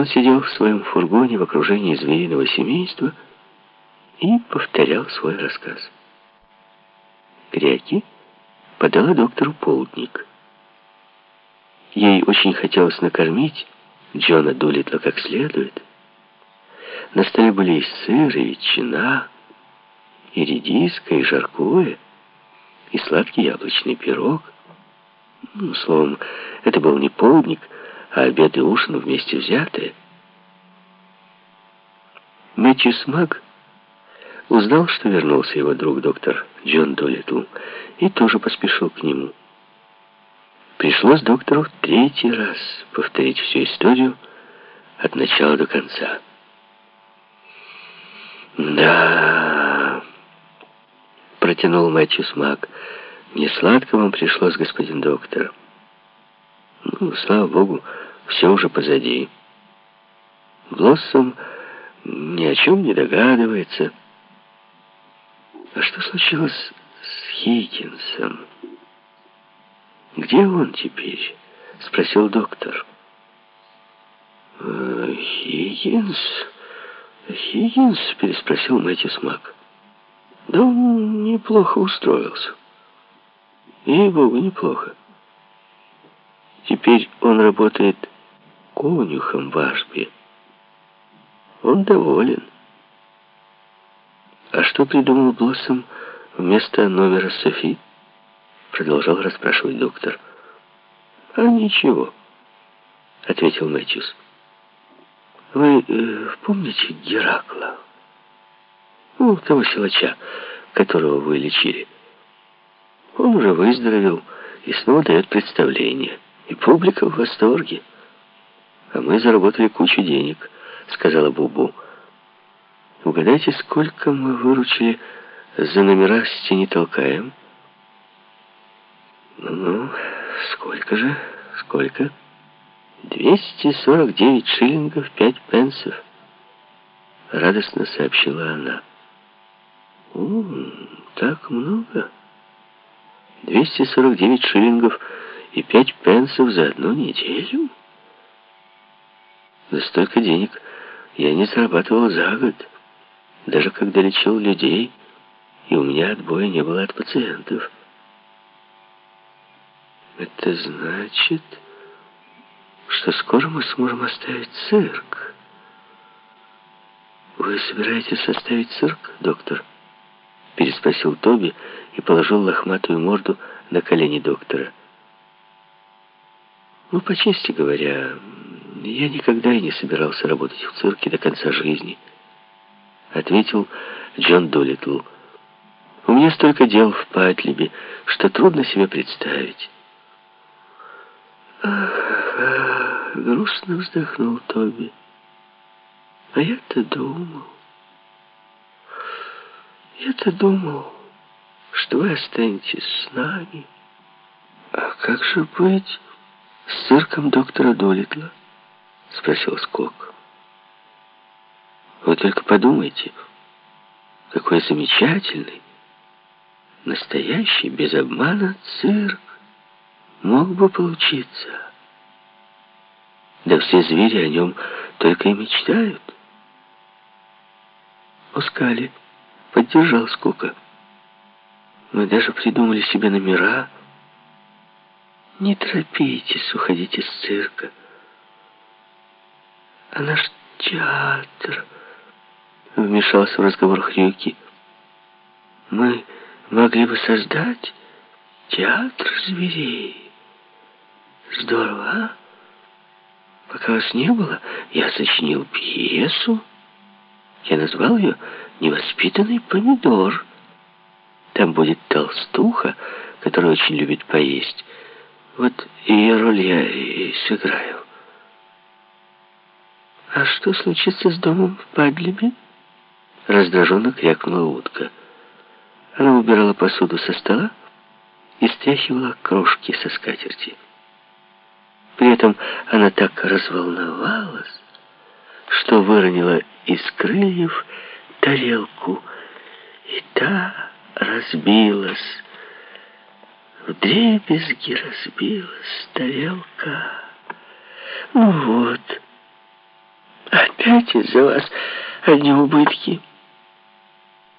Он сидел в своем фургоне в окружении звериного семейства и повторял свой рассказ. Кряки подала доктору полдник. Ей очень хотелось накормить Джона Дулитла как следует. На столе были и сыр, и ветчина, и редиска, и жаркое, и сладкий яблочный пирог. Ну, словом, это был не полдник, а обед и ужин вместе взятые. Мэтью Смаг узнал, что вернулся его друг доктор Джон Долитл, и тоже поспешил к нему. Пришлось доктору третий раз повторить всю историю от начала до конца. «Да...» — протянул Мэтью Смак. «Не сладко вам пришлось, господин доктор. Ну, слава богу, все уже позади. Блоссом ни о чем не догадывается. А что случилось с Хиггинсом?» «Где он теперь?» — спросил доктор. «Э, «Хиггинс? Хиггинс?» — переспросил Мэтью Смак. «Да он неплохо устроился. Ей-богу, неплохо. Теперь он работает конюхом в Ашбе. Он доволен. А что придумал Блоссом вместо номера Софи?» Продолжал расспрашивать доктор. «А ничего», — ответил Мэтьюс. «Вы э, помните Геракла? Ну, того силача, которого вы лечили. Он уже выздоровел и снова дает представление. И публика в восторге. А мы заработали кучу денег», — сказала Бубу. «Угадайте, сколько мы выручили за номера с тени толкаем?» «Ну, сколько же? Сколько?» «Двести сорок девять шиллингов, пять пенсов», — радостно сообщила она. «О, так много. Двести сорок девять шиллингов и пять пенсов за одну неделю? За столько денег я не зарабатывал за год, даже когда лечил людей, и у меня отбоя не было от пациентов». Это значит, что скоро мы сможем оставить цирк. Вы собираетесь оставить цирк, доктор? Переспросил Тоби и положил лохматую морду на колени доктора. Ну, по чести говоря, я никогда и не собирался работать в цирке до конца жизни, ответил Джон Долитл. У меня столько дел в Патлибе, что трудно себе представить. Ах, ах, грустно вздохнул Тоби. А я-то думал... Я-то думал, что вы останетесь с нами. А как же быть с цирком доктора Долитла? Спросил Скок. Вы только подумайте, какой замечательный, настоящий, без обмана цирк мог бы получиться. Да все звери о нем только и мечтают. Ускали поддержал Скука. Мы даже придумали себе номера. Не торопитесь уходить из цирка. А наш театр... Вмешался в разговор Хрюки. Мы могли бы создать театр зверей. Здорово, а? Пока вас не было, я сочинил пьесу. Я назвал ее «Невоспитанный помидор». Там будет толстуха, которая очень любит поесть. Вот ее роль я и сыграю. «А что случится с домом в Падлибе?» Раздраженно крякнула утка. Она убирала посуду со стола и стряхивала крошки со скатерти. При этом она так разволновалась, что выронила из крыльев тарелку, и та разбилась. В дребезги разбилась тарелка. Ну вот, Опять из-за вас одни убытки.